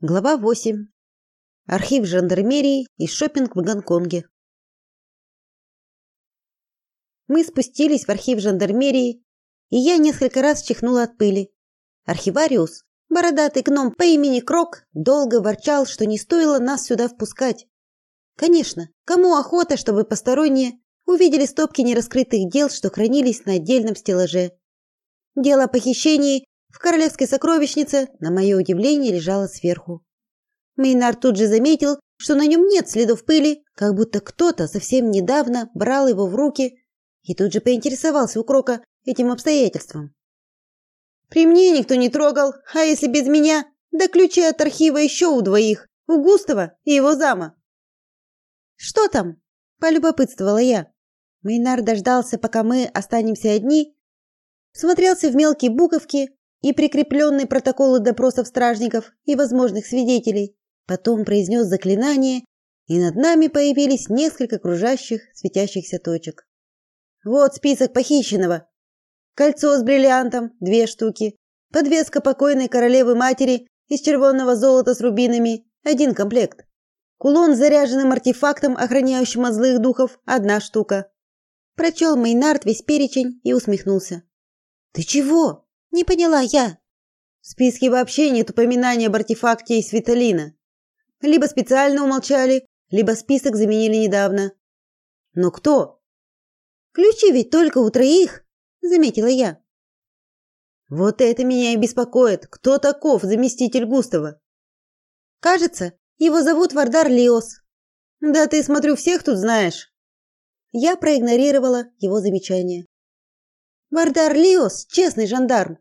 Глава 8. Архив жандармерии и шопинг в Гонконге. Мы спустились в архив жандармерии, и я несколько раз чихнула от пыли. Архивариус, бородатый гном по имени Крок, долго ворчал, что не стоило нас сюда впускать. Конечно, кому охота, чтобы посторонние увидели стопки нераскрытых дел, что хранились на отдельном стеллаже. Дело о похищении в королевской сокровищнице, на мое удивление, лежала сверху. Мейнар тут же заметил, что на нем нет следов пыли, как будто кто-то совсем недавно брал его в руки, и тут же поинтересовался у Крока этим обстоятельством. При мне никто не трогал, а если без меня, да ключи от архива еще у двоих, у Густава и его зама. Что там? полюбопытствовала я. Мейнар дождался, пока мы останемся одни, смотрелся в мелкие буковки, и прикрепленные протоколы допросов стражников и возможных свидетелей. Потом произнес заклинание, и над нами появились несколько кружащих, светящихся точек. Вот список похищенного. Кольцо с бриллиантом две штуки, подвеска покойной королевы матери из червонного золота с рубинами один комплект. Кулон с заряженным артефактом, охраняющим от злых духов одна штука. Прочел Мейнард весь перечень и усмехнулся. Ты чего? Не поняла я. В списке вообще нет упоминания об артефакте из Виталина. Либо специально умолчали, либо список заменили недавно. Но кто? Ключи ведь только у троих, заметила я. Вот это меня и беспокоит. Кто таков заместитель Густава? Кажется, его зовут Вардар Лиос. Да ты, смотрю, всех тут знаешь. Я проигнорировала его замечание. Вардар Лиос – честный жандарм.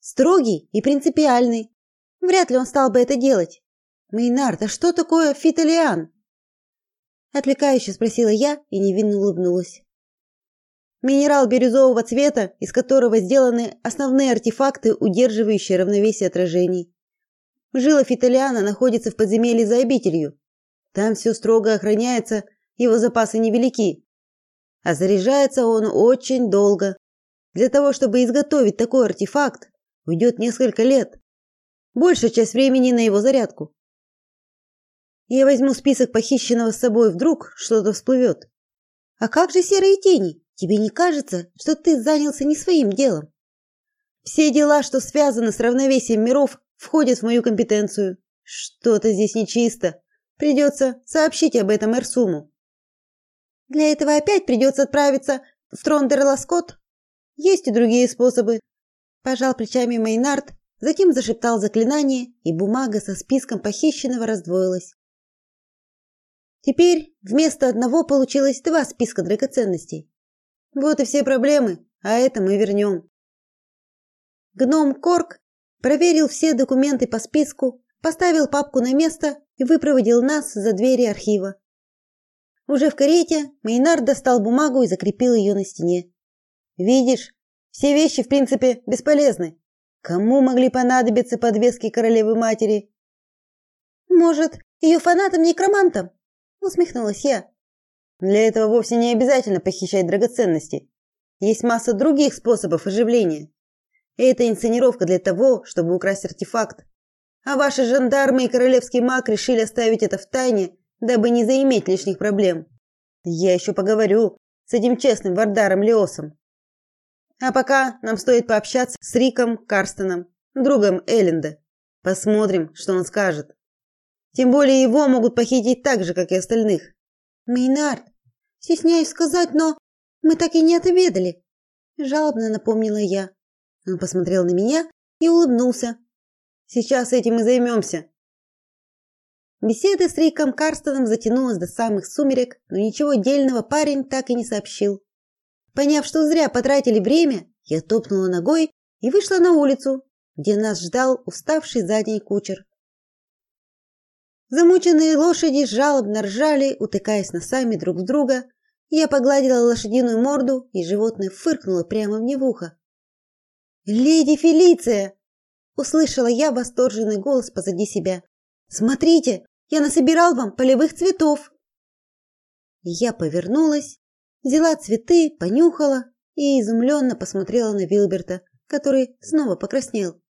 Строгий и принципиальный. Вряд ли он стал бы это делать. Мейнард, а что такое фиталиан? Отвлекающе спросила я и невинно улыбнулась. Минерал бирюзового цвета, из которого сделаны основные артефакты, удерживающие равновесие отражений. Жила фиталиана находится в подземелье за обителью. Там все строго охраняется, его запасы невелики. А заряжается он очень долго. Для того, чтобы изготовить такой артефакт, уйдет несколько лет. Большая часть времени на его зарядку. Я возьму список похищенного с собой, вдруг что-то всплывет. А как же серые тени? Тебе не кажется, что ты занялся не своим делом? Все дела, что связаны с равновесием миров, входят в мою компетенцию. Что-то здесь нечисто. Придется сообщить об этом Эрсуму. Для этого опять придется отправиться в Трондерласкот есть и другие способы. Пожал плечами Мейнард, затем зашептал заклинание, и бумага со списком похищенного раздвоилась. Теперь вместо одного получилось два списка драгоценностей. Вот и все проблемы, а это мы вернем. Гном Корк проверил все документы по списку, поставил папку на место и выпроводил нас за двери архива. Уже в карете Мейнард достал бумагу и закрепил ее на стене. Видишь, все вещи, в принципе, бесполезны. Кому могли понадобиться подвески королевы матери? Может, ее фанатам-некромантам? Усмехнулась я. Для этого вовсе не обязательно похищать драгоценности. Есть масса других способов оживления. Это инсценировка для того, чтобы украсть артефакт. А ваши жандармы и королевский маг решили оставить это в тайне, дабы не заиметь лишних проблем. Я еще поговорю с этим честным Вардаром Леосом. А пока нам стоит пообщаться с Риком Карстоном, другом Элленда. Посмотрим, что он скажет. Тем более его могут похитить так же, как и остальных. Мейнард, стесняюсь сказать, но мы так и не отведали, жалобно напомнила я. Он посмотрел на меня и улыбнулся. Сейчас этим и займемся. Беседа с Риком Карстоном затянулась до самых сумерек, но ничего дельного парень так и не сообщил. Поняв, что зря потратили время, я топнула ногой и вышла на улицу, где нас ждал уставший задний кучер. Замученные лошади жалобно ржали, утыкаясь носами друг в друга. Я погладила лошадиную морду, и животное фыркнуло прямо мне в ухо. "Леди Фелиция!" услышала я восторженный голос позади себя. "Смотрите, я насобирал вам полевых цветов". Я повернулась взяла цветы, понюхала и изумленно посмотрела на Вилберта, который снова покраснел.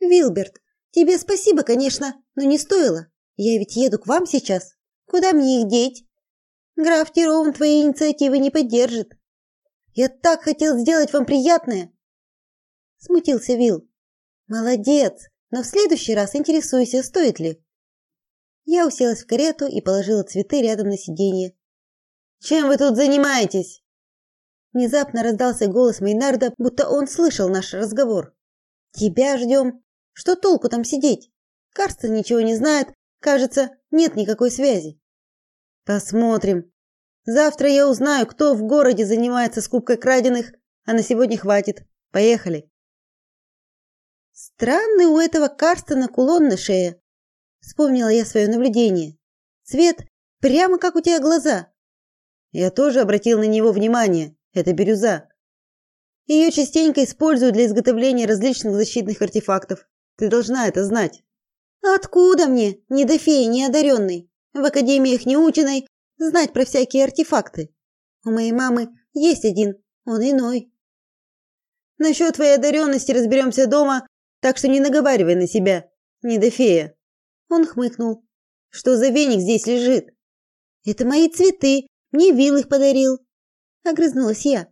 Вилберт, Тебе спасибо, конечно, но не стоило. Я ведь еду к вам сейчас. Куда мне их деть? Граф Тирон твои инициативы не поддержит. Я так хотел сделать вам приятное. Смутился Вил. Молодец, но в следующий раз интересуйся, стоит ли. Я уселась в карету и положила цветы рядом на сиденье. Чем вы тут занимаетесь? Внезапно раздался голос Мейнарда, будто он слышал наш разговор. Тебя ждем. Что толку там сидеть? Карстен ничего не знает, кажется, нет никакой связи. Посмотрим. Завтра я узнаю, кто в городе занимается скупкой краденых, а на сегодня хватит. Поехали. Странный у этого Карстена кулон на шее. Вспомнила я свое наблюдение. Цвет прямо как у тебя глаза. Я тоже обратил на него внимание. Это бирюза. Ее частенько используют для изготовления различных защитных артефактов. Ты должна это знать. Откуда мне, не до феи, не одаренной, в академиях не ученой, знать про всякие артефакты? У моей мамы есть один, он иной. Насчет твоей одаренности разберемся дома, так что не наговаривай на себя, не до фея. Он хмыкнул. Что за веник здесь лежит? Это мои цветы, мне Вил их подарил. Огрызнулась я.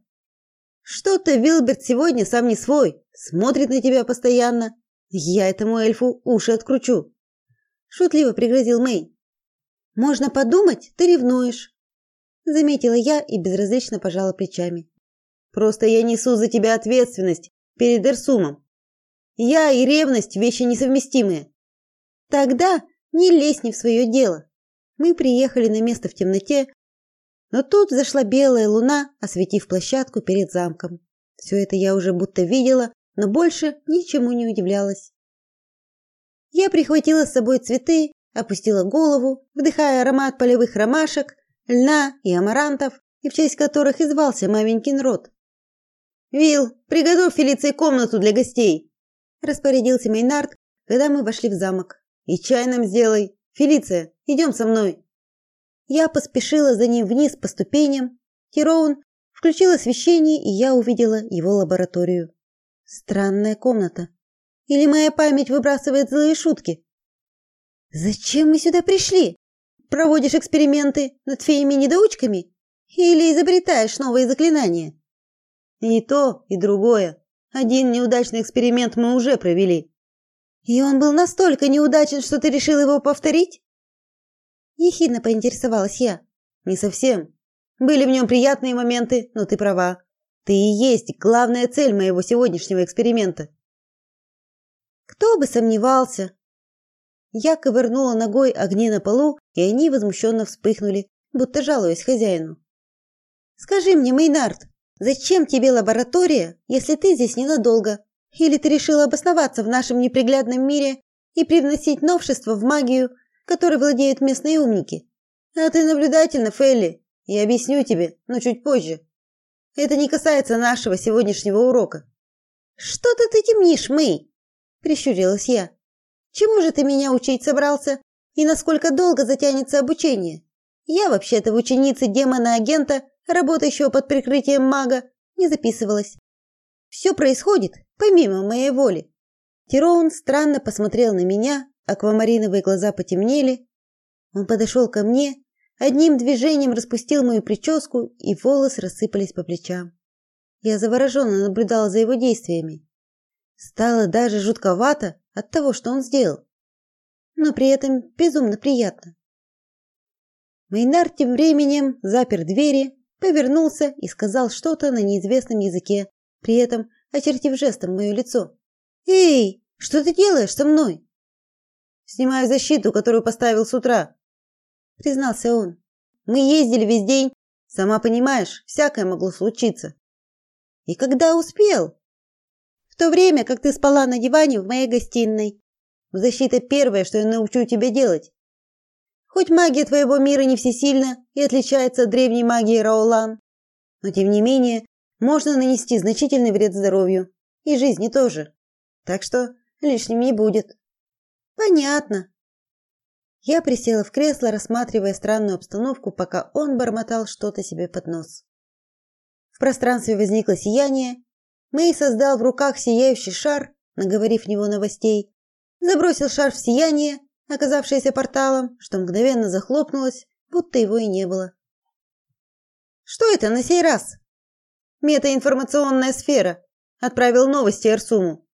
Что-то Вилберт сегодня сам не свой, смотрит на тебя постоянно. Я этому эльфу уши откручу. Шутливо пригрозил Мэй. Можно подумать, ты ревнуешь. Заметила я и безразлично пожала плечами. Просто я несу за тебя ответственность перед Эрсумом. Я и ревность вещи несовместимые. Тогда не лезь не в свое дело. Мы приехали на место в темноте, но тут зашла белая луна, осветив площадку перед замком. Все это я уже будто видела, но больше ничему не удивлялась. Я прихватила с собой цветы, опустила голову, вдыхая аромат полевых ромашек, льна и амарантов, и в честь которых и звался маменькин род. «Вил, приготовь Фелиции комнату для гостей!» распорядился Мейнард, когда мы вошли в замок. «И чай нам сделай! Фелиция, идем со мной!» Я поспешила за ним вниз по ступеням. Тироун включил освещение, и я увидела его лабораторию. Странная комната. Или моя память выбрасывает злые шутки? Зачем мы сюда пришли? Проводишь эксперименты над феями-недоучками или изобретаешь новые заклинания? И то, и другое. Один неудачный эксперимент мы уже провели. И он был настолько неудачен, что ты решил его повторить? Ехидно поинтересовалась я. Не совсем. Были в нем приятные моменты, но ты права. Ты и есть главная цель моего сегодняшнего эксперимента. Кто бы сомневался. Я ковырнула ногой огни на полу, и они возмущенно вспыхнули, будто жалуясь хозяину. Скажи мне, Мейнард, зачем тебе лаборатория, если ты здесь ненадолго? Или ты решил обосноваться в нашем неприглядном мире и привносить новшества в магию, которой владеют местные умники. А ты наблюдательна, Фелли. Я объясню тебе, но чуть позже. Это не касается нашего сегодняшнего урока. Что-то ты темнишь, Мэй, прищурилась я. Чему же ты меня учить собрался? И насколько долго затянется обучение? Я вообще-то в ученице демона-агента, работающего под прикрытием мага, не записывалась. Все происходит помимо моей воли. Тироун странно посмотрел на меня, Аквамариновые глаза потемнели. Он подошел ко мне, одним движением распустил мою прическу, и волосы рассыпались по плечам. Я завороженно наблюдала за его действиями. Стало даже жутковато от того, что он сделал, но при этом безумно приятно. Мейнар тем временем запер двери, повернулся и сказал что-то на неизвестном языке, при этом очертив жестом мое лицо. «Эй, что ты делаешь со мной?» Снимаю защиту, которую поставил с утра, признался он. Мы ездили весь день, сама понимаешь, всякое могло случиться. И когда успел? В то время, как ты спала на диване в моей гостиной. Защита первое, что я научу тебя делать. Хоть магия твоего мира не всесильна и отличается от древней магии Раолан, но тем не менее можно нанести значительный вред здоровью и жизни тоже. Так что лишним не будет. Понятно. Я присела в кресло, рассматривая странную обстановку, пока он бормотал что-то себе под нос. В пространстве возникло сияние. Мэй создал в руках сияющий шар, наговорив в него новостей, забросил шар в сияние, оказавшееся порталом, что мгновенно захлопнулось, будто его и не было. Что это на сей раз? Метаинформационная сфера. Отправил новости Арсуму.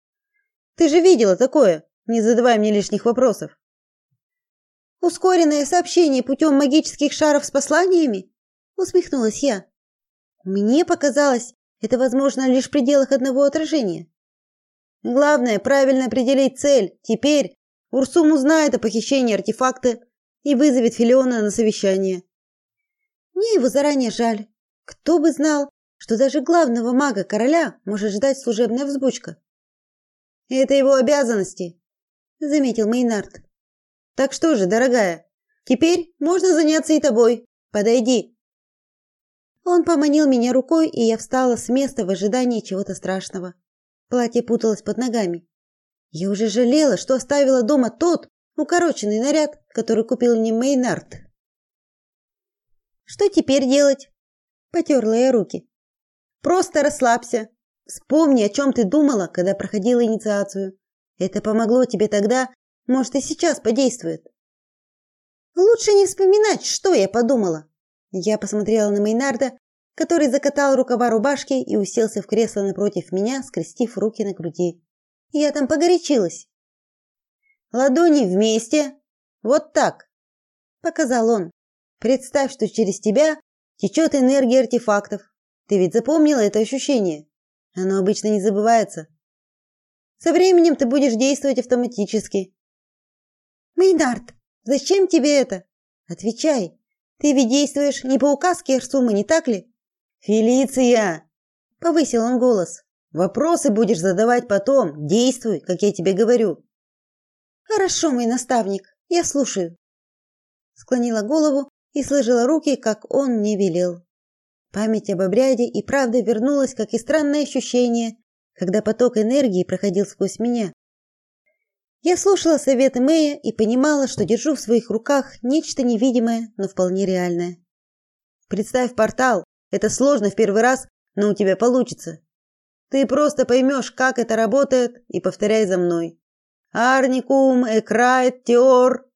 Ты же видела такое? Не задавай мне лишних вопросов. Ускоренное сообщение путем магических шаров с посланиями? Усмехнулась я. Мне показалось, это возможно лишь в пределах одного отражения. Главное правильно определить цель. Теперь Урсум узнает о похищении артефакта и вызовет Филиона на совещание. Мне его заранее жаль. Кто бы знал, что даже главного мага короля может ждать служебная взбучка. Это его обязанности, заметил Мейнард. Так что же, дорогая, теперь можно заняться и тобой. Подойди. Он поманил меня рукой, и я встала с места в ожидании чего-то страшного. Платье путалось под ногами. Я уже жалела, что оставила дома тот укороченный наряд, который купил мне Мейнард. Что теперь делать? Потерла я руки. Просто расслабься. Вспомни, о чем ты думала, когда проходила инициацию. Это помогло тебе тогда, может, и сейчас подействует. Лучше не вспоминать, что я подумала. Я посмотрела на Мейнарда, который закатал рукава рубашки и уселся в кресло напротив меня, скрестив руки на груди. Я там погорячилась. Ладони вместе. Вот так, показал он. Представь, что через тебя течет энергия артефактов. Ты ведь запомнила это ощущение? Оно обычно не забывается. Со временем ты будешь действовать автоматически. Мейнард, зачем тебе это? Отвечай. Ты ведь действуешь не по указке Эрсума, не так ли? Фелиция, повысил он голос. Вопросы будешь задавать потом. Действуй, как я тебе говорю. Хорошо, мой наставник, я слушаю. Склонила голову и сложила руки, как он мне велел. Память об обряде и правда вернулась, как и странное ощущение, когда поток энергии проходил сквозь меня. Я слушала советы Мэя и понимала, что держу в своих руках нечто невидимое, но вполне реальное. Представь портал. Это сложно в первый раз, но у тебя получится. Ты просто поймешь, как это работает, и повторяй за мной. Арникум, экрайт, теор.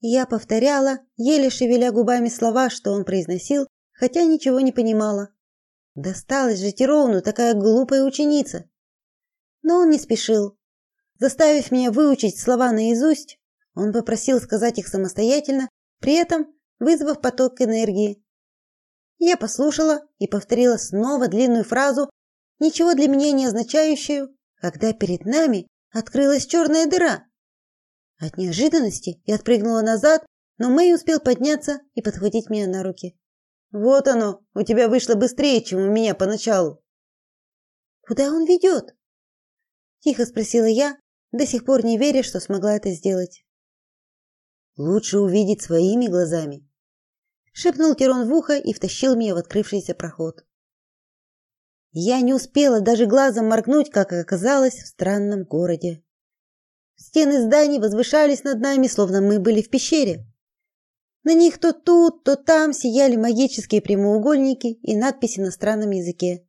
Я повторяла, еле шевеля губами слова, что он произносил, хотя ничего не понимала. Досталась же Тироуну такая глупая ученица. Но он не спешил. Заставив меня выучить слова наизусть, он попросил сказать их самостоятельно, при этом вызвав поток энергии. Я послушала и повторила снова длинную фразу, ничего для меня не означающую, когда перед нами открылась черная дыра. От неожиданности я отпрыгнула назад, но Мэй успел подняться и подхватить меня на руки. Вот оно, у тебя вышло быстрее, чем у меня поначалу. Куда он ведет? Тихо спросила я, до сих пор не веря, что смогла это сделать. Лучше увидеть своими глазами, шепнул Тирон в ухо и втащил меня в открывшийся проход. Я не успела даже глазом моргнуть, как оказалось в странном городе. Стены зданий возвышались над нами, словно мы были в пещере. На них то тут, то там сияли магические прямоугольники и надписи на странном языке.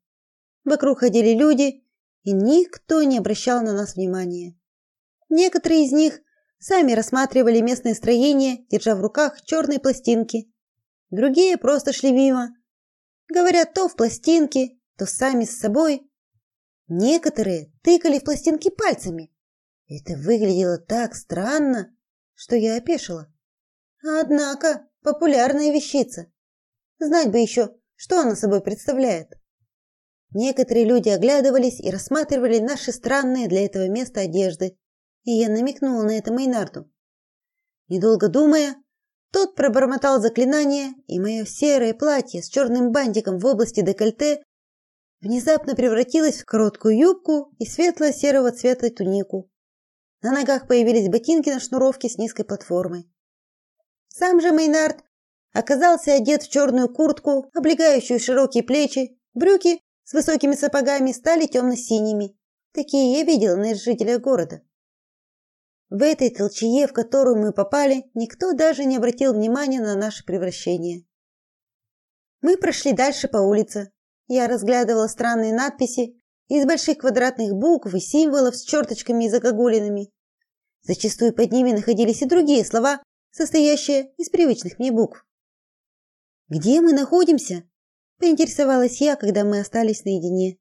Вокруг ходили люди, и никто не обращал на нас внимания. Некоторые из них сами рассматривали местные строения, держа в руках черные пластинки. Другие просто шли мимо, говоря то в пластинки, то сами с собой. Некоторые тыкали в пластинки пальцами. Это выглядело так странно, что я опешила. Однако, популярная вещица. Знать бы еще, что она собой представляет. Некоторые люди оглядывались и рассматривали наши странные для этого места одежды, и я намекнула на это Мейнарду. Недолго думая, тот пробормотал заклинание, и мое серое платье с черным бантиком в области декольте внезапно превратилось в короткую юбку и светло-серого цвета тунику. На ногах появились ботинки на шнуровке с низкой платформой. Сам же Мейнард оказался одет в черную куртку, облегающую широкие плечи, брюки с высокими сапогами стали темно-синими. Такие я видела на жителях города. В этой толчее, в которую мы попали, никто даже не обратил внимания на наше превращение. Мы прошли дальше по улице. Я разглядывала странные надписи из больших квадратных букв и символов с черточками и загогулинами, Зачастую под ними находились и другие слова, состоящие из привычных мне букв. Где мы находимся? поинтересовалась я, когда мы остались наедине.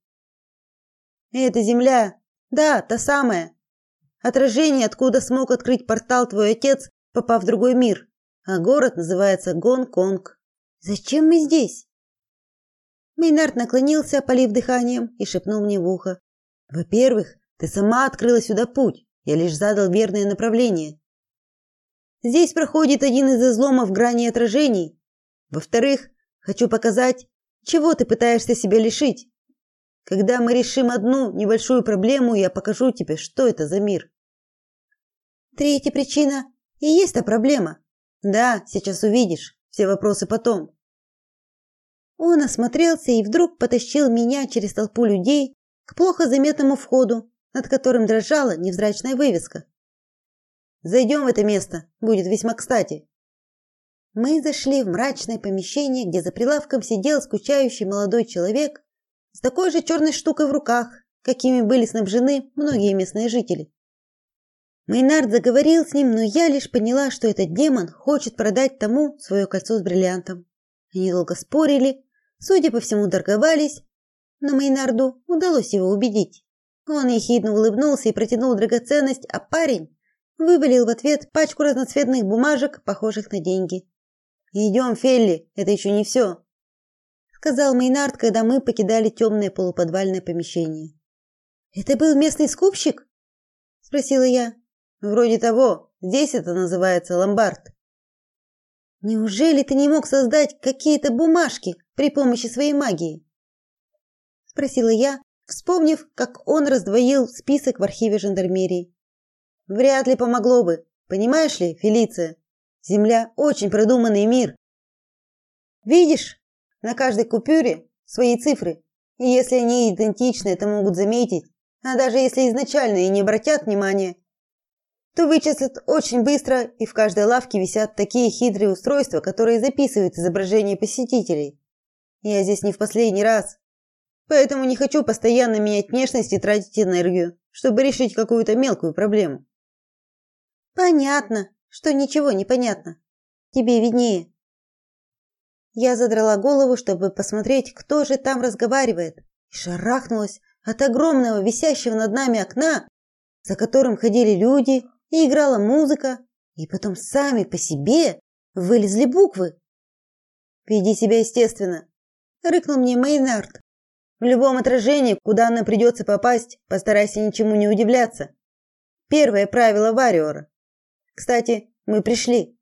Это земля. Да, та самая. Отражение, откуда смог открыть портал твой отец, попав в другой мир. А город называется Гонконг. Зачем мы здесь? Мейнард наклонился, полив дыханием, и шепнул мне в ухо: "Во-первых, ты сама открыла сюда путь. Я лишь задал верное направление. Здесь проходит один из изломов грани отражений. Во-вторых, хочу показать, чего ты пытаешься себя лишить. Когда мы решим одну небольшую проблему, я покажу тебе, что это за мир. Третья причина и есть та проблема. Да, сейчас увидишь. Все вопросы потом. Он осмотрелся и вдруг потащил меня через толпу людей к плохо заметному входу, над которым дрожала невзрачная вывеска. Зайдем в это место, будет весьма кстати. Мы зашли в мрачное помещение, где за прилавком сидел скучающий молодой человек с такой же черной штукой в руках, какими были снабжены многие местные жители. Мейнард заговорил с ним, но я лишь поняла, что этот демон хочет продать тому свое кольцо с бриллиантом. Они долго спорили, судя по всему, торговались, но Мейнарду удалось его убедить. Он ехидно улыбнулся и протянул драгоценность, а парень вывалил в ответ пачку разноцветных бумажек, похожих на деньги. «Идем, Фелли, это еще не все», — сказал Мейнард, когда мы покидали темное полуподвальное помещение. «Это был местный скупщик?» — спросила я. «Вроде того. Здесь это называется ломбард». «Неужели ты не мог создать какие-то бумажки при помощи своей магии?» — спросила я, вспомнив, как он раздвоил список в архиве жандармерии. «Вряд ли помогло бы. Понимаешь ли, Фелиция?» Земля очень продуманный мир. Видишь, на каждой купюре свои цифры. И если они идентичны, это могут заметить. А даже если изначально и не обратят внимания, то вычислят очень быстро, и в каждой лавке висят такие хитрые устройства, которые записывают изображения посетителей. Я здесь не в последний раз. Поэтому не хочу постоянно менять внешность и тратить энергию, чтобы решить какую-то мелкую проблему. Понятно, что ничего не понятно. Тебе виднее. Я задрала голову, чтобы посмотреть, кто же там разговаривает, и шарахнулась от огромного висящего над нами окна, за которым ходили люди, и играла музыка, и потом сами по себе вылезли буквы. Веди себя естественно, рыкнул мне Мейнард. В любом отражении, куда нам придется попасть, постарайся ничему не удивляться. Первое правило Вариора. Кстати, мы пришли.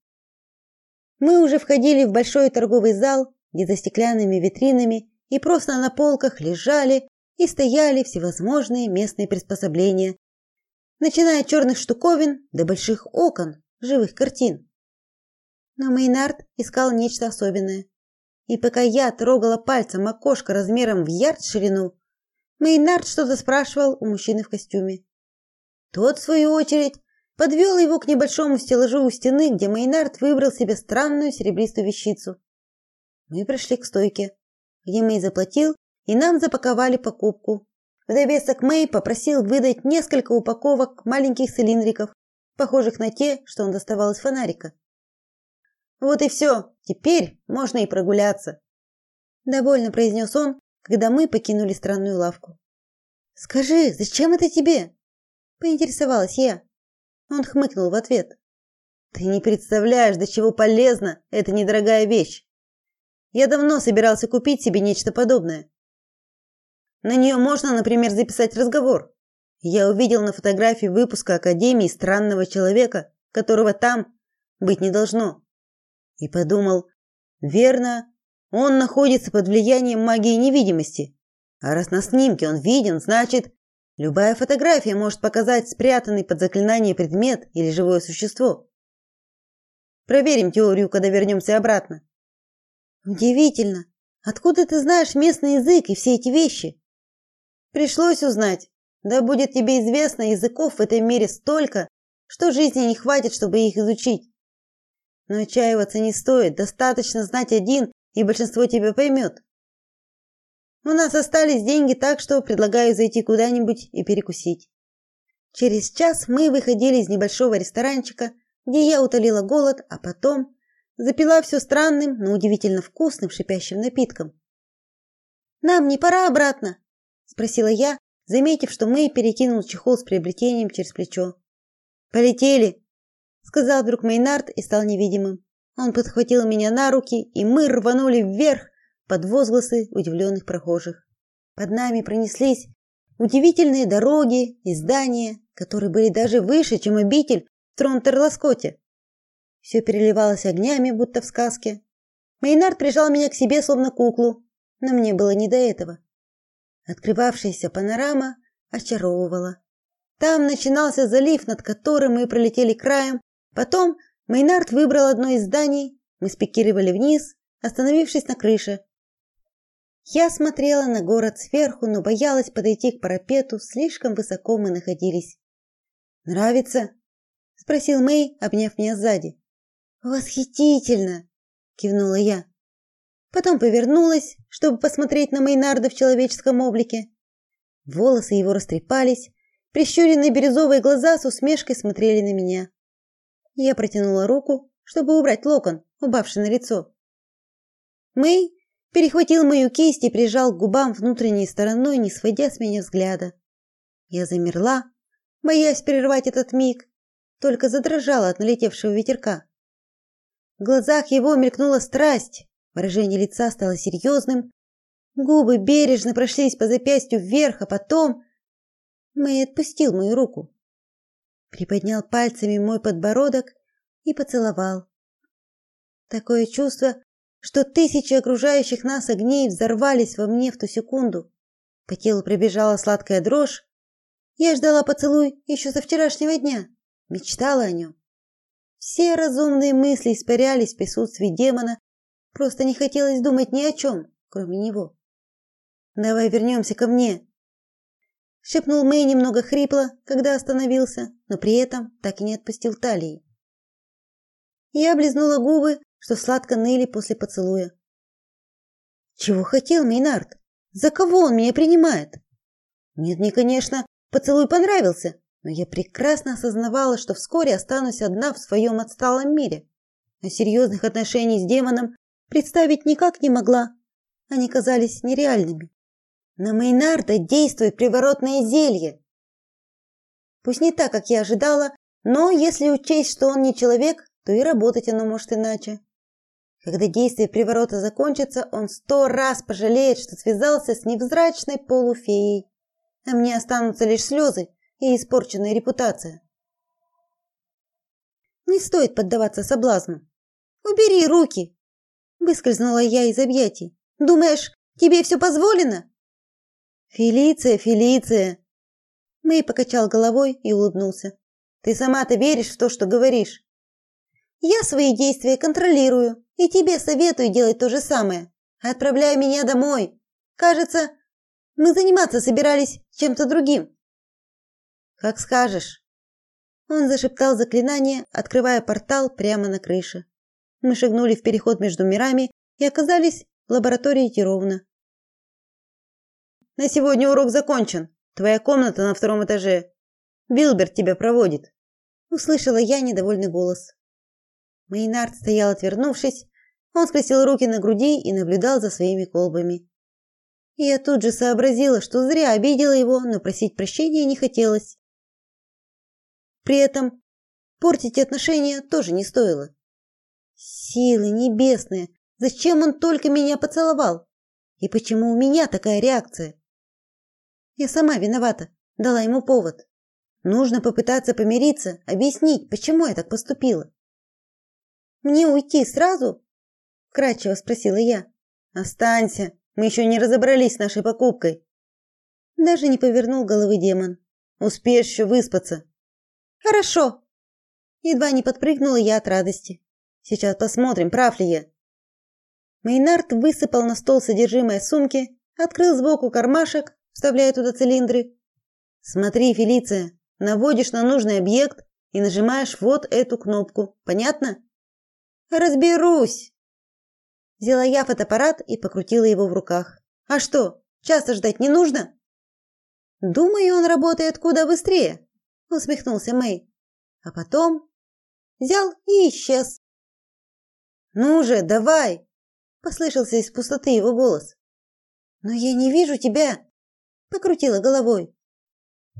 Мы уже входили в большой торговый зал, где за стеклянными витринами и просто на полках лежали и стояли всевозможные местные приспособления, начиная от черных штуковин до больших окон, живых картин. Но Мейнард искал нечто особенное. И пока я трогала пальцем окошко размером в ярд ширину, Мейнард что-то спрашивал у мужчины в костюме. Тот, в свою очередь, подвел его к небольшому стеллажу у стены, где Мейнард выбрал себе странную серебристую вещицу. Мы пришли к стойке, где Мэй заплатил, и нам запаковали покупку. В довесок Мэй попросил выдать несколько упаковок маленьких цилиндриков, похожих на те, что он доставал из фонарика. Вот и все. Теперь можно и прогуляться, довольно произнес он, когда мы покинули странную лавку. Скажи, зачем это тебе? поинтересовалась я. Он хмыкнул в ответ. Ты не представляешь, до чего полезна эта недорогая вещь. Я давно собирался купить себе нечто подобное. На нее можно, например, записать разговор. Я увидел на фотографии выпуска Академии странного человека, которого там быть не должно. И подумал, верно, он находится под влиянием магии невидимости. А раз на снимке он виден, значит, Любая фотография может показать спрятанный под заклинание предмет или живое существо. Проверим теорию, когда вернемся обратно. Удивительно. Откуда ты знаешь местный язык и все эти вещи? Пришлось узнать. Да будет тебе известно, языков в этом мире столько, что жизни не хватит, чтобы их изучить. Но отчаиваться не стоит, достаточно знать один, и большинство тебя поймет. У нас остались деньги, так что предлагаю зайти куда-нибудь и перекусить. Через час мы выходили из небольшого ресторанчика, где я утолила голод, а потом запила все странным, но удивительно вкусным шипящим напитком. Нам не пора обратно, спросила я, заметив, что Мэй перекинул чехол с приобретением через плечо. Полетели, сказал вдруг Мейнард и стал невидимым. Он подхватил меня на руки, и мы рванули вверх под возгласы удивленных прохожих. Под нами пронеслись удивительные дороги и здания, которые были даже выше, чем обитель в Тронтерласкоте. Все переливалось огнями, будто в сказке. Мейнард прижал меня к себе словно куклу, но мне было не до этого. Открывавшаяся панорама очаровывала. Там начинался залив, над которым мы пролетели краем. Потом Мейнард выбрал одно из зданий. Мы спикировали вниз, остановившись на крыше. Я смотрела на город сверху, но боялась подойти к парапету, слишком высоко мы находились. Нравится? спросил Мэй, обняв меня сзади. Восхитительно, кивнула я. Потом повернулась, чтобы посмотреть на Мейнарда в человеческом облике. Волосы его растрепались, прищуренные бирюзовые глаза с усмешкой смотрели на меня. Я протянула руку, чтобы убрать локон, упавший на лицо. Мэй перехватил мою кисть и прижал к губам внутренней стороной, не сводя с меня взгляда. Я замерла, боясь прервать этот миг, только задрожала от налетевшего ветерка. В глазах его мелькнула страсть, Выражение лица стало серьезным. Губы бережно прошлись по запястью вверх, а потом Мэй отпустил мою руку. Приподнял пальцами мой подбородок и поцеловал. Такое чувство, что тысячи окружающих нас огней взорвались во мне в ту секунду. По телу пробежала сладкая дрожь. Я ждала поцелуй еще со вчерашнего дня, мечтала о нем. Все разумные мысли испарялись в присутствии демона, Просто не хотелось думать ни о чем, кроме него. Давай вернемся ко мне, шепнул Мэй немного хрипло, когда остановился, но при этом так и не отпустил талии. Я облизнула губы, что сладко ныли после поцелуя. Чего хотел Мейнард? За кого он меня принимает? Нет, мне, конечно, поцелуй понравился, но я прекрасно осознавала, что вскоре останусь одна в своем отсталом мире. А серьезных отношений с демоном представить никак не могла. Они казались нереальными. На Мейнарда действует приворотное зелье. Пусть не так, как я ожидала, но если учесть, что он не человек, то и работать оно может иначе. Когда действие приворота закончится, он сто раз пожалеет, что связался с невзрачной полуфеей. А мне останутся лишь слезы и испорченная репутация. Не стоит поддаваться соблазну. Убери руки, Выскользнула я из объятий. Думаешь, тебе все позволено? Фелиция, Фелиция. Мэй покачал головой и улыбнулся. Ты сама-то веришь в то, что говоришь? Я свои действия контролирую, и тебе советую делать то же самое. Отправляй меня домой. Кажется, мы заниматься собирались чем-то другим. Как скажешь. Он зашептал заклинание, открывая портал прямо на крыше. Мы шагнули в переход между мирами и оказались в лаборатории Тировна. На сегодня урок закончен. Твоя комната на втором этаже. Билберт тебя проводит. Услышала я недовольный голос. Мейнард стоял, отвернувшись. Он скрестил руки на груди и наблюдал за своими колбами. я тут же сообразила, что зря обидела его, но просить прощения не хотелось. При этом портить отношения тоже не стоило. Силы небесные, зачем он только меня поцеловал? И почему у меня такая реакция? Я сама виновата, дала ему повод. Нужно попытаться помириться, объяснить, почему я так поступила. Мне уйти сразу? кратчево спросила я. Останься, мы еще не разобрались с нашей покупкой. Даже не повернул головы демон. Успеешь еще выспаться. Хорошо. Едва не подпрыгнула я от радости. Сейчас посмотрим, прав ли я. Мейнард высыпал на стол содержимое сумки, открыл сбоку кармашек, вставляя туда цилиндры. Смотри, Фелиция, наводишь на нужный объект и нажимаешь вот эту кнопку. Понятно? Разберусь. Взяла я фотоаппарат и покрутила его в руках. А что, часто ждать не нужно? Думаю, он работает куда быстрее. усмехнулся Мэй. А потом взял и исчез. Ну же, давай, послышался из пустоты его голос. Но я не вижу тебя, покрутила головой.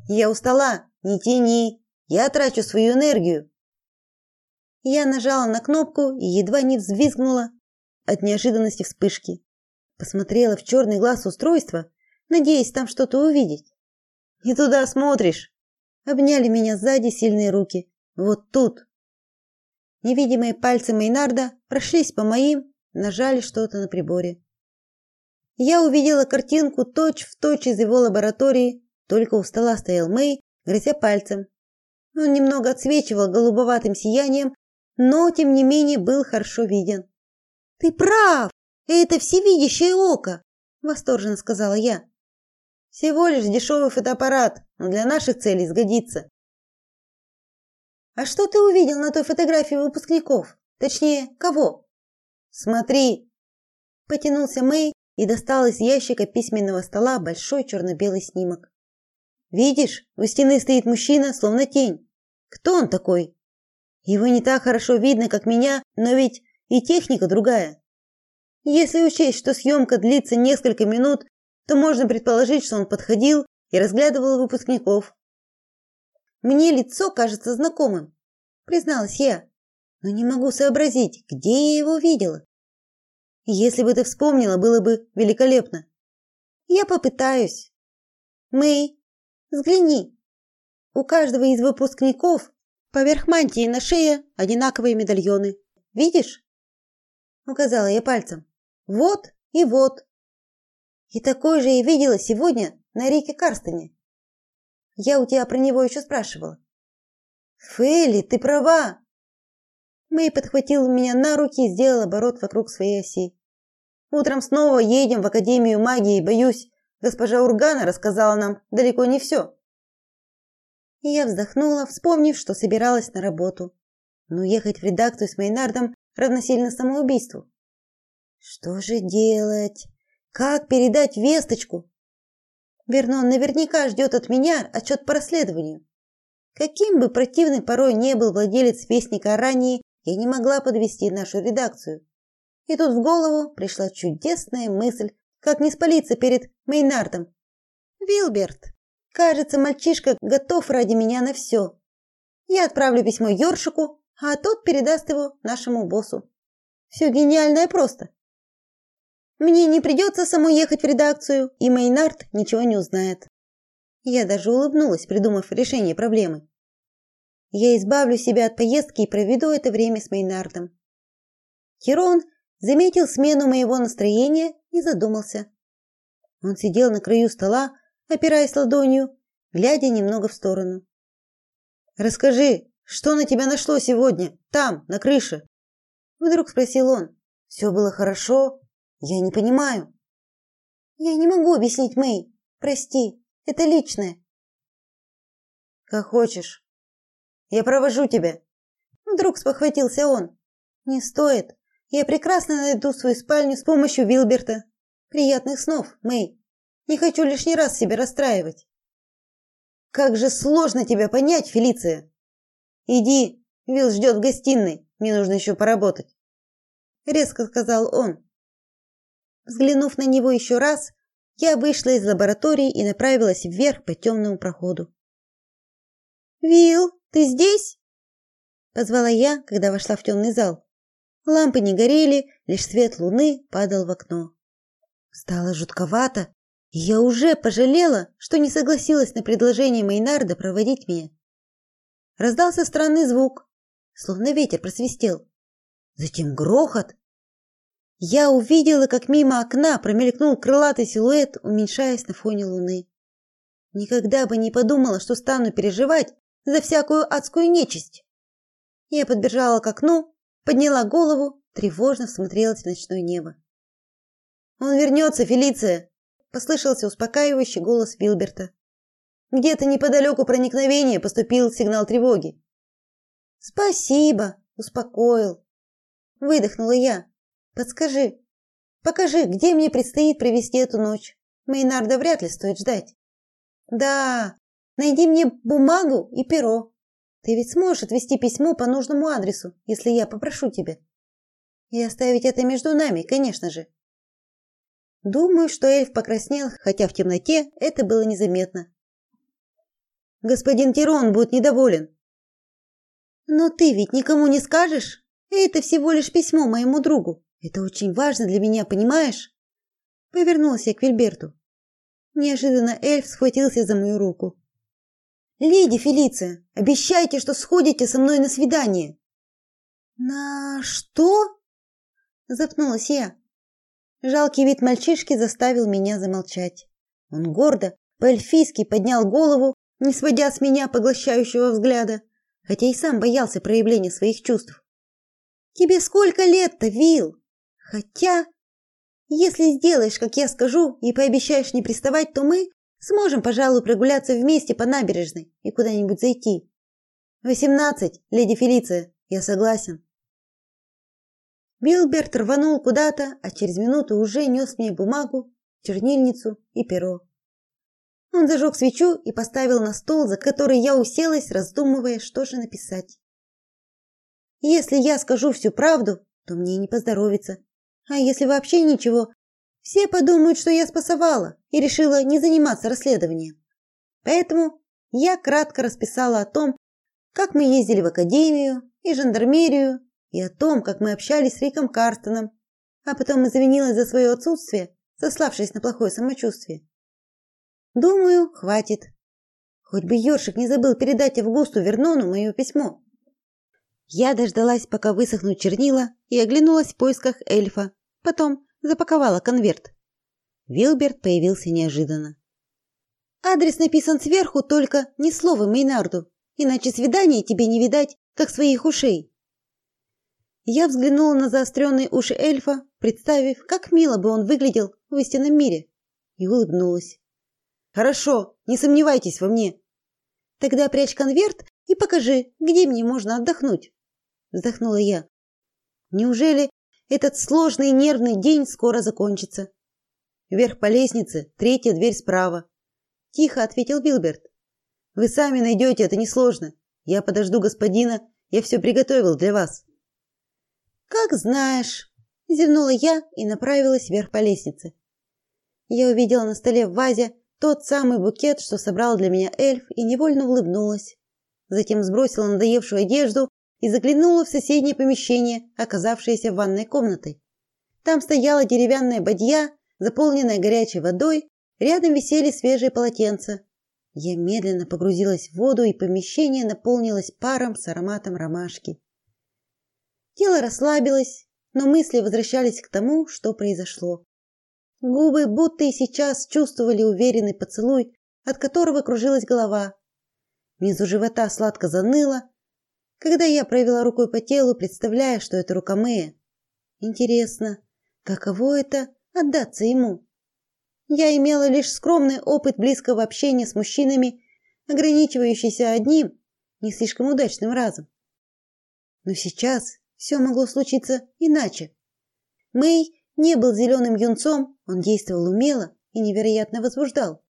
Я устала, не тяни. Я трачу свою энергию. Я нажала на кнопку и едва не взвизгнула от неожиданности вспышки. Посмотрела в черный глаз устройства, надеясь там что-то увидеть. И туда смотришь. Обняли меня сзади сильные руки. Вот тут. Невидимые пальцы Мейнарда прошлись по моим, нажали что-то на приборе. Я увидела картинку точь-в-точь точь из его лаборатории, только у стола стоял Мэй, грозя пальцем. Он немного отсвечивал голубоватым сиянием, но тем не менее был хорошо виден. Ты прав. Это всевидящее око, восторженно сказала я. Всего лишь дешевый фотоаппарат, но для наших целей сгодится. А что ты увидел на той фотографии выпускников? Точнее, кого? Смотри. Потянулся Мэй и достал из ящика письменного стола большой черно белый снимок. Видишь, у стены стоит мужчина, словно тень. Кто он такой? Его не так хорошо видно, как меня, но ведь и техника другая. Если учесть, что съемка длится несколько минут, то можно предположить, что он подходил и разглядывал выпускников. Мне лицо кажется знакомым, призналась я, но не могу сообразить, где я его видела. Если бы ты вспомнила, было бы великолепно. Я попытаюсь. Мэй, взгляни. У каждого из выпускников поверх мантии на шее одинаковые медальоны. Видишь? Указала я пальцем. Вот и вот. И такой же я видела сегодня на реке Карстоне. Я у тебя про него еще спрашивала. Фелли, ты права. Мэй подхватил меня на руки и сделал оборот вокруг своей оси. Утром снова едем в Академию магии, боюсь, госпожа Ургана рассказала нам далеко не все. И я вздохнула, вспомнив, что собиралась на работу. Но ехать в редакцию с Мейнардом равносильно самоубийству. Что же делать? Как передать весточку? Вернон наверняка ждет от меня отчет по расследованию. Каким бы противным порой не был владелец Вестника ранее, я не могла подвести нашу редакцию. И тут в голову пришла чудесная мысль, как не спалиться перед Мейнардом. Вилберт, кажется, мальчишка готов ради меня на все. Я отправлю письмо Ёршику, а тот передаст его нашему боссу. Все гениально и просто. Мне не придется самой ехать в редакцию, и Мейнард ничего не узнает. Я даже улыбнулась, придумав решение проблемы. Я избавлю себя от поездки и проведу это время с Мейнардом. Херон заметил смену моего настроения и задумался. Он сидел на краю стола, опираясь ладонью, глядя немного в сторону. Расскажи, что на тебя нашло сегодня, там, на крыше? Вдруг спросил он. Все было хорошо? Я не понимаю. Я не могу объяснить, Мэй. Прости, это личное. Как хочешь. Я провожу тебя. Вдруг спохватился он. Не стоит. Я прекрасно найду свою спальню с помощью Вилберта. Приятных снов, Мэй. Не хочу лишний раз себя расстраивать. Как же сложно тебя понять, Фелиция. Иди, Вил ждет в гостиной. Мне нужно еще поработать, резко сказал он. Взглянув на него еще раз, я вышла из лаборатории и направилась вверх по темному проходу. "Вил, ты здесь?" позвала я, когда вошла в темный зал. Лампы не горели, лишь свет луны падал в окно. Стало жутковато, я уже пожалела, что не согласилась на предложение Мейнарда проводить меня. Раздался странный звук, словно ветер просвистел. Затем грохот. Я увидела, как мимо окна промелькнул крылатый силуэт, уменьшаясь на фоне луны. Никогда бы не подумала, что стану переживать за всякую адскую нечисть. Я подбежала к окну, подняла голову, тревожно всмотрелась в ночное небо. Он вернется, Фелиция, послышался успокаивающий голос Вилберта. Где-то неподалеку проникновения поступил сигнал тревоги. Спасибо, успокоил. Выдохнула я. Подскажи, покажи, где мне предстоит провести эту ночь. Мейнарда вряд ли стоит ждать. Да, Найди мне бумагу и перо. Ты ведь сможешь отвезти письмо по нужному адресу, если я попрошу тебя. И оставить это между нами, конечно же. Думаю, что эльф покраснел, хотя в темноте это было незаметно. Господин Тирон будет недоволен. Но ты ведь никому не скажешь? Это всего лишь письмо моему другу. Это очень важно для меня, понимаешь? Повернулась я к Вильберту. Неожиданно эльф схватился за мою руку. Леди Фелиция, обещайте, что сходите со мной на свидание. На что? запнулась я. Жалкий вид мальчишки заставил меня замолчать. Он гордо, по-эльфийски поднял голову, не сводя с меня поглощающего взгляда, хотя и сам боялся проявления своих чувств. Тебе сколько лет-то, Вил? Хотя, если сделаешь, как я скажу, и пообещаешь не приставать, то мы сможем, пожалуй, прогуляться вместе по набережной и куда-нибудь зайти. Восемнадцать, леди Фелиция, я согласен. Билберт рванул куда-то, а через минуту уже нес мне бумагу, чернильницу и перо. Он зажег свечу и поставил на стол, за который я уселась, раздумывая, что же написать. Если я скажу всю правду, то мне не поздоровится. А если вообще ничего, все подумают, что я спасовала и решила не заниматься расследованием. Поэтому я кратко расписала о том, как мы ездили в академию и жандармерию, и о том, как мы общались с Риком Карстоном, а потом извинилась за свое отсутствие, сославшись на плохое самочувствие. Думаю, хватит. Хоть бы Ёршик не забыл передать Августу Вернону мое письмо. Я дождалась, пока высохнут чернила, и оглянулась в поисках эльфа. Потом запаковала конверт. Вилберт появился неожиданно. Адрес написан сверху, только ни слова Мейнарду, иначе свидания тебе не видать, как своих ушей. Я взглянула на заостренные уши эльфа, представив, как мило бы он выглядел в истинном мире, и улыбнулась. Хорошо, не сомневайтесь во мне. Тогда прячь конверт и покажи, где мне можно отдохнуть вздохнула я. Неужели этот сложный нервный день скоро закончится? Вверх по лестнице, третья дверь справа, тихо ответил Билберт. Вы сами найдете, это несложно. Я подожду господина, я все приготовил для вас. Как знаешь, зевнула я и направилась вверх по лестнице. Я увидела на столе в вазе тот самый букет, что собрал для меня эльф, и невольно улыбнулась. Затем сбросила надоевшую одежду и заглянула в соседнее помещение, оказавшееся ванной комнатой. Там стояла деревянная бадья, заполненная горячей водой, рядом висели свежие полотенца. Я медленно погрузилась в воду, и помещение наполнилось паром с ароматом ромашки. Тело расслабилось, но мысли возвращались к тому, что произошло. Губы будто и сейчас чувствовали уверенный поцелуй, от которого кружилась голова. Внизу живота сладко заныло, когда я провела рукой по телу, представляя, что это рука Мэя. Интересно, каково это отдаться ему? Я имела лишь скромный опыт близкого общения с мужчинами, ограничивающийся одним, не слишком удачным разом. Но сейчас все могло случиться иначе. Мэй не был зеленым юнцом, он действовал умело и невероятно возбуждал.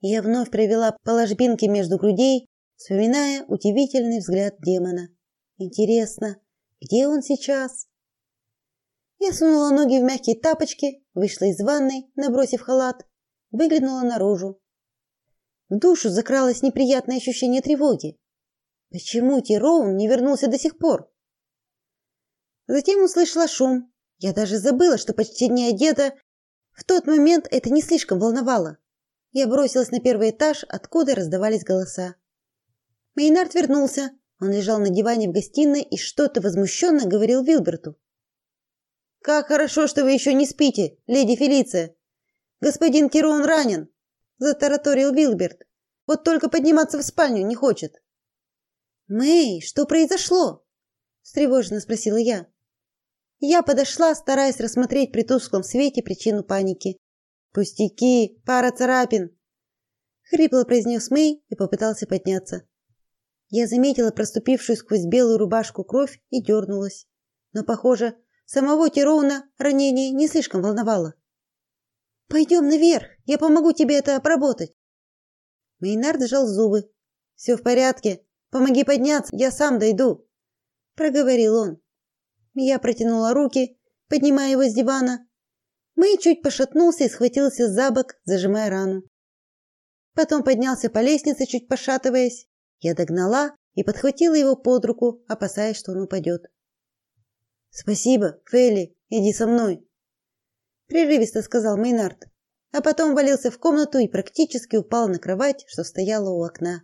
Я вновь провела по ложбинке между грудей, вспоминая удивительный взгляд демона. Интересно, где он сейчас? Я сунула ноги в мягкие тапочки, вышла из ванной, набросив халат, выглянула наружу. В душу закралось неприятное ощущение тревоги. Почему Тироун не вернулся до сих пор? Затем услышала шум. Я даже забыла, что почти не одета. В тот момент это не слишком волновало. Я бросилась на первый этаж, откуда раздавались голоса. Мейнард вернулся. Он лежал на диване в гостиной и что-то возмущенно говорил Вилберту. Как хорошо, что вы еще не спите, леди Фелиция. Господин Кирон ранен, затараторил Вилберт. Вот только подниматься в спальню не хочет. Мэй, что произошло? встревоженно спросила я. Я подошла, стараясь рассмотреть при тусклом свете причину паники. Пустяки, пара царапин, хрипло произнес Мэй и попытался подняться. Я заметила проступившую сквозь белую рубашку кровь и дернулась. Но, похоже, самого Тироуна ранение не слишком волновало. Пойдем наверх, я помогу тебе это обработать. Мейнард сжал зубы. «Все в порядке. Помоги подняться, я сам дойду, проговорил он. Я протянула руки, поднимая его с дивана. Мэй чуть пошатнулся и схватился за бок, зажимая рану. Потом поднялся по лестнице, чуть пошатываясь. Я догнала и подхватила его под руку, опасаясь, что он упадет. Спасибо, Фелли, иди со мной, прерывисто сказал Мейнард, а потом валился в комнату и практически упал на кровать, что стояла у окна.